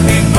running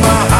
my heart.